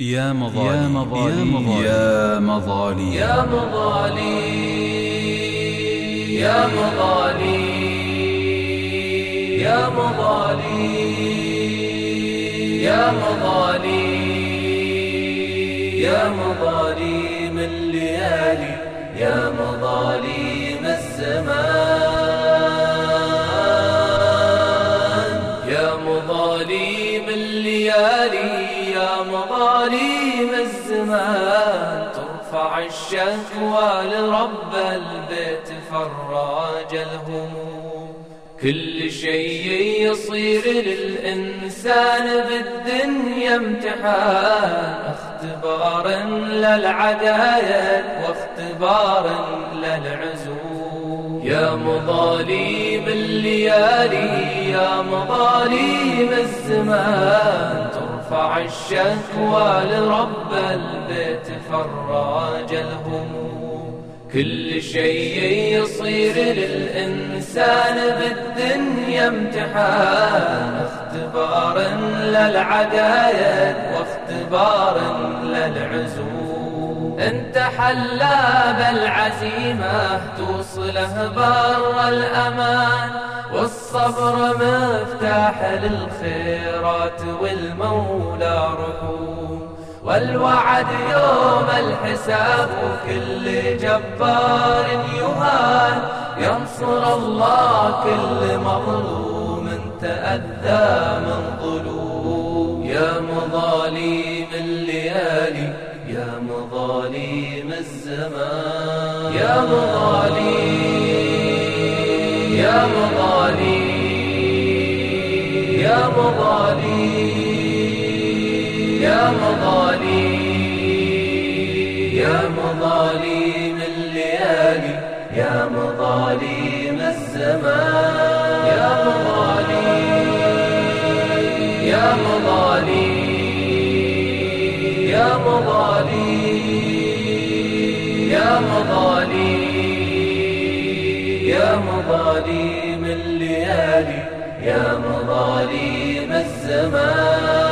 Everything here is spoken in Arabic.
يا مظالي يا مظالي. يا مظالي. يا مظالي. يا مظالي. يا مظالي. يا مظالي. من ليالي. يا مظالي من الزمان. يا مظالي من ليالي. يا مظالم الزمان ترفع الشكوى لرب البيت فراج الهموم. كل شيء يصير للإنسان بالدنيا امتحان اختبار للعدايا واختبار للعزوم. يا مظالم الليالي يا مظالم الزمان رفع الشكوى لرب البيت فراج الهموم. كل شيء يصير للإنسان بالدنيا امتحان اختبار للعدايا واختبار للعزوم. أنت حلا بالعزيمة توصله بر الأمان. والصبر مفتاح للخيرات والمولى رحوم. والوعد يوم الحساب وكل جبار يهان. ينصر الله كل مظلوم تأذى من ظلوم. يا مظاليم الليالي يا مظاليم الزمان. يا مظاليم يا مظاليم يا مظاليم يا مظاليم يا مظاليم الليالي يا مظاليم الزمان يا مظاليم يا مظاليم يا مظاليم يا مظاليم يا مظاليم الليالي. يا مظاليم الزمان.